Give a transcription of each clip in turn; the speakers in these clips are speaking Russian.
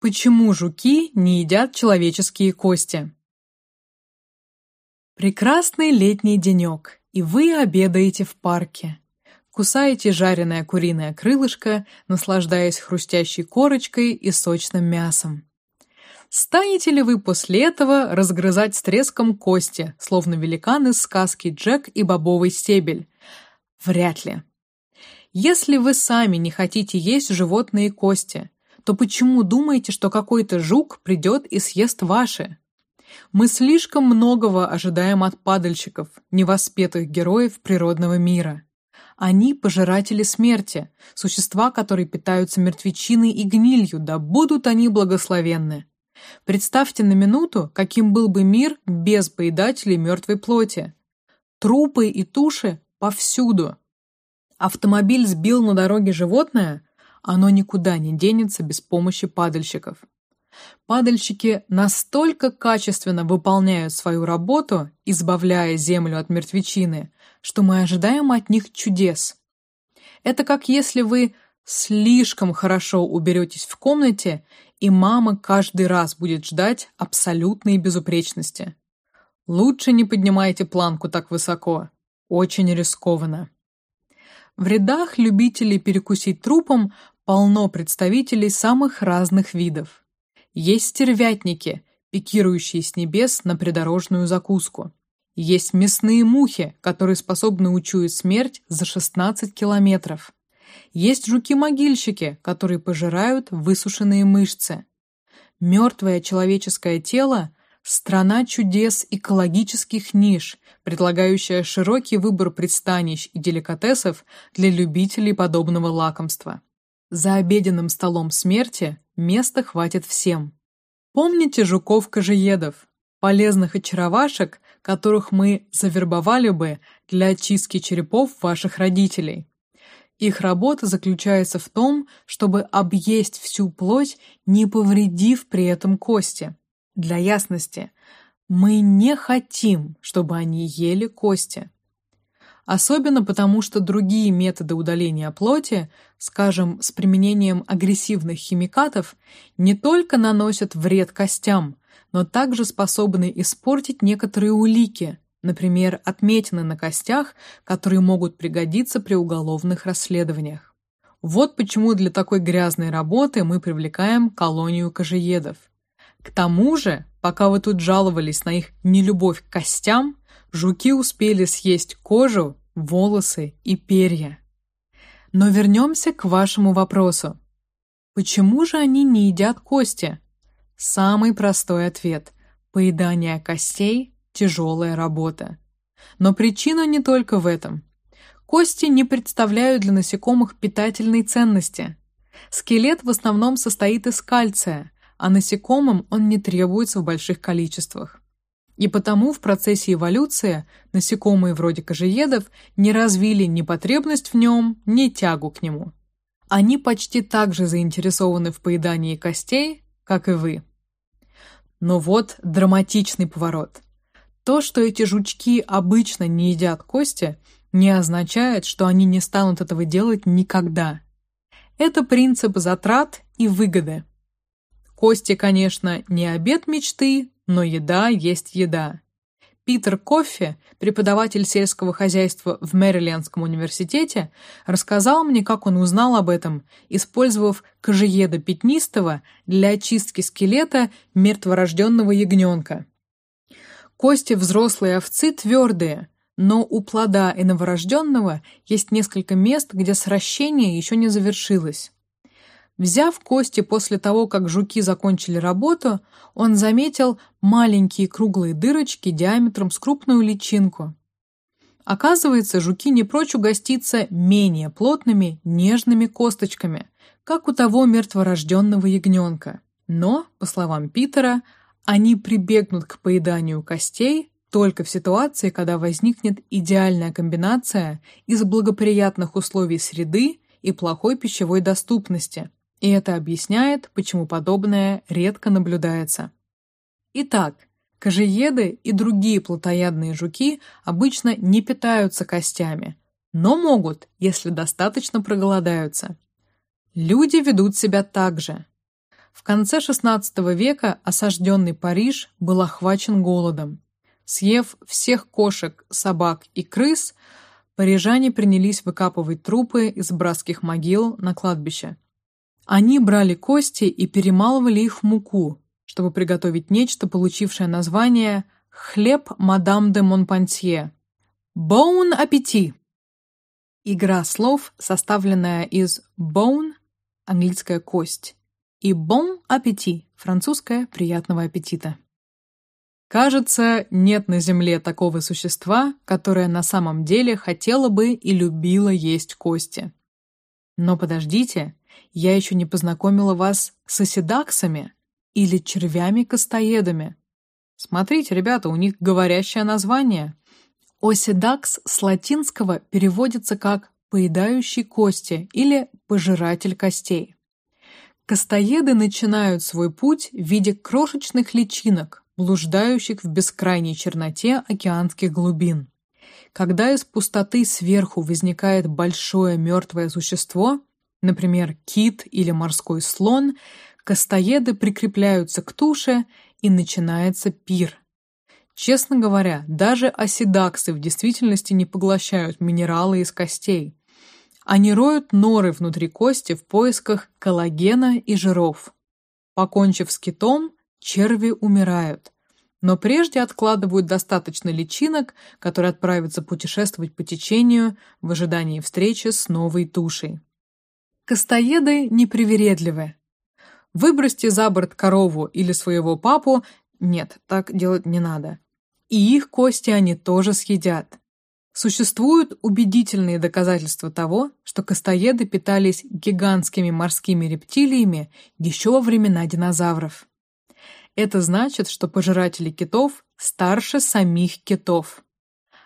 Почему жуки не едят человеческие кости? Прекрасный летний денек, и вы обедаете в парке. Кусаете жареное куриное крылышко, наслаждаясь хрустящей корочкой и сочным мясом. Станете ли вы после этого разгрызать с треском кости, словно великан из сказки Джек и бобовый стебель? Вряд ли. Если вы сами не хотите есть животные кости, то почему думаете, что какой-то жук придет и съест ваши? Мы слишком многого ожидаем от падальщиков, невоспетых героев природного мира. Они пожиратели смерти, существа, которые питаются мертвечиной и гнилью, да будут они благословенны. Представьте на минуту, каким был бы мир без поедателей мертвой плоти. Трупы и туши повсюду. Автомобиль сбил на дороге животное, оно никуда не денется без помощи падальщиков. Падальщики настолько качественно выполняют свою работу, избавляя землю от мертвечины, что мы ожидаем от них чудес. Это как если вы слишком хорошо уберетесь в комнате, и мама каждый раз будет ждать абсолютной безупречности. Лучше не поднимайте планку так высоко. Очень рискованно. В рядах любителей перекусить трупом полно представителей самых разных видов. Есть стервятники, пикирующие с небес на придорожную закуску. Есть мясные мухи, которые способны учуять смерть за 16 километров. Есть жуки-могильщики, которые пожирают высушенные мышцы. Мертвое человеческое тело – страна чудес экологических ниш, предлагающая широкий выбор пристанищ и деликатесов для любителей подобного лакомства. За обеденным столом смерти места хватит всем. Помните жуков-кожеедов, полезных очаровашек, которых мы завербовали бы для очистки черепов ваших родителей? Их работа заключается в том, чтобы объесть всю плоть, не повредив при этом кости. Для ясности, мы не хотим, чтобы они ели кости. Особенно потому, что другие методы удаления плоти, скажем, с применением агрессивных химикатов, не только наносят вред костям, но также способны испортить некоторые улики, например, отметины на костях, которые могут пригодиться при уголовных расследованиях. Вот почему для такой грязной работы мы привлекаем колонию кожеедов. К тому же, пока вы тут жаловались на их нелюбовь к костям, жуки успели съесть кожу, волосы и перья. Но вернемся к вашему вопросу. Почему же они не едят кости? Самый простой ответ – поедание костей – тяжелая работа. Но причина не только в этом. Кости не представляют для насекомых питательной ценности. Скелет в основном состоит из кальция, а насекомым он не требуется в больших количествах. И потому в процессе эволюции насекомые вроде кожеедов не развили ни потребность в нем, ни тягу к нему. Они почти так же заинтересованы в поедании костей, как и вы. Но вот драматичный поворот. То, что эти жучки обычно не едят кости, не означает, что они не станут этого делать никогда. Это принцип затрат и выгоды. Кости, конечно, не обед мечты, но еда есть еда. Питер Коффи, преподаватель сельского хозяйства в Мэрилендском университете, рассказал мне, как он узнал об этом, использовав кожееда пятнистого для очистки скелета мертворожденного ягненка. Кости взрослой овцы твердые, но у плода и новорожденного есть несколько мест, где сращение еще не завершилось. Взяв кости после того, как жуки закончили работу, он заметил маленькие круглые дырочки диаметром с крупную личинку. Оказывается, жуки не прочь угоститься менее плотными, нежными косточками, как у того мертворожденного ягненка. Но, по словам Питера, они прибегнут к поеданию костей только в ситуации, когда возникнет идеальная комбинация из благоприятных условий среды и плохой пищевой доступности – и это объясняет, почему подобное редко наблюдается. Итак, кожееды и другие плотоядные жуки обычно не питаются костями, но могут, если достаточно проголодаются. Люди ведут себя так же. В конце XVI века осажденный Париж был охвачен голодом. Съев всех кошек, собак и крыс, парижане принялись выкапывать трупы из братских могил на кладбище. Они брали кости и перемалывали их в муку, чтобы приготовить нечто, получившее название «хлеб мадам де Монпансье» – «Bon appétit». Игра слов, составленная из «bone» – английская кость, и «bon appétit» – французская «приятного аппетита». Кажется, нет на Земле такого существа, которое на самом деле хотело бы и любило есть кости. Но подождите, я еще не познакомила вас с оседаксами или червями-костоедами. Смотрите, ребята, у них говорящее название. Оседакс с латинского переводится как «поедающий кости» или «пожиратель костей». Костоеды начинают свой путь в виде крошечных личинок, блуждающих в бескрайней черноте океанских глубин. Когда из пустоты сверху возникает большое мертвое существо, например, кит или морской слон, костоеды прикрепляются к туше и начинается пир. Честно говоря, даже оседаксы в действительности не поглощают минералы из костей. Они роют норы внутри кости в поисках коллагена и жиров. Покончив с китом, черви умирают, но прежде откладывают достаточно личинок, которые отправятся путешествовать по течению в ожидании встречи с новой тушей. Костоеды непривередливы. Выбросьте за борт корову или своего папу, нет, так делать не надо. И их кости они тоже съедят. Существуют убедительные доказательства того, что костоеды питались гигантскими морскими рептилиями еще во времена динозавров. Это значит, что пожиратели китов старше самих китов.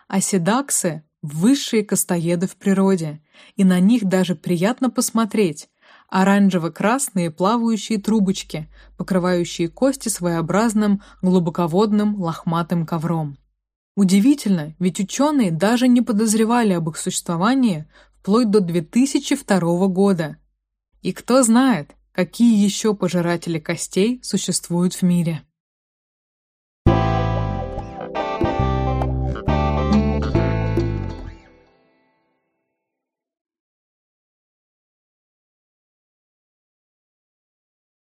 А седаксы – высшие костоеды в природе, и на них даже приятно посмотреть. Оранжево-красные плавающие трубочки, покрывающие кости своеобразным глубоководным лохматым ковром. Удивительно, ведь ученые даже не подозревали об их существовании вплоть до 2002 года. И кто знает, какие еще пожиратели костей существуют в мире.